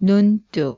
눈뚝.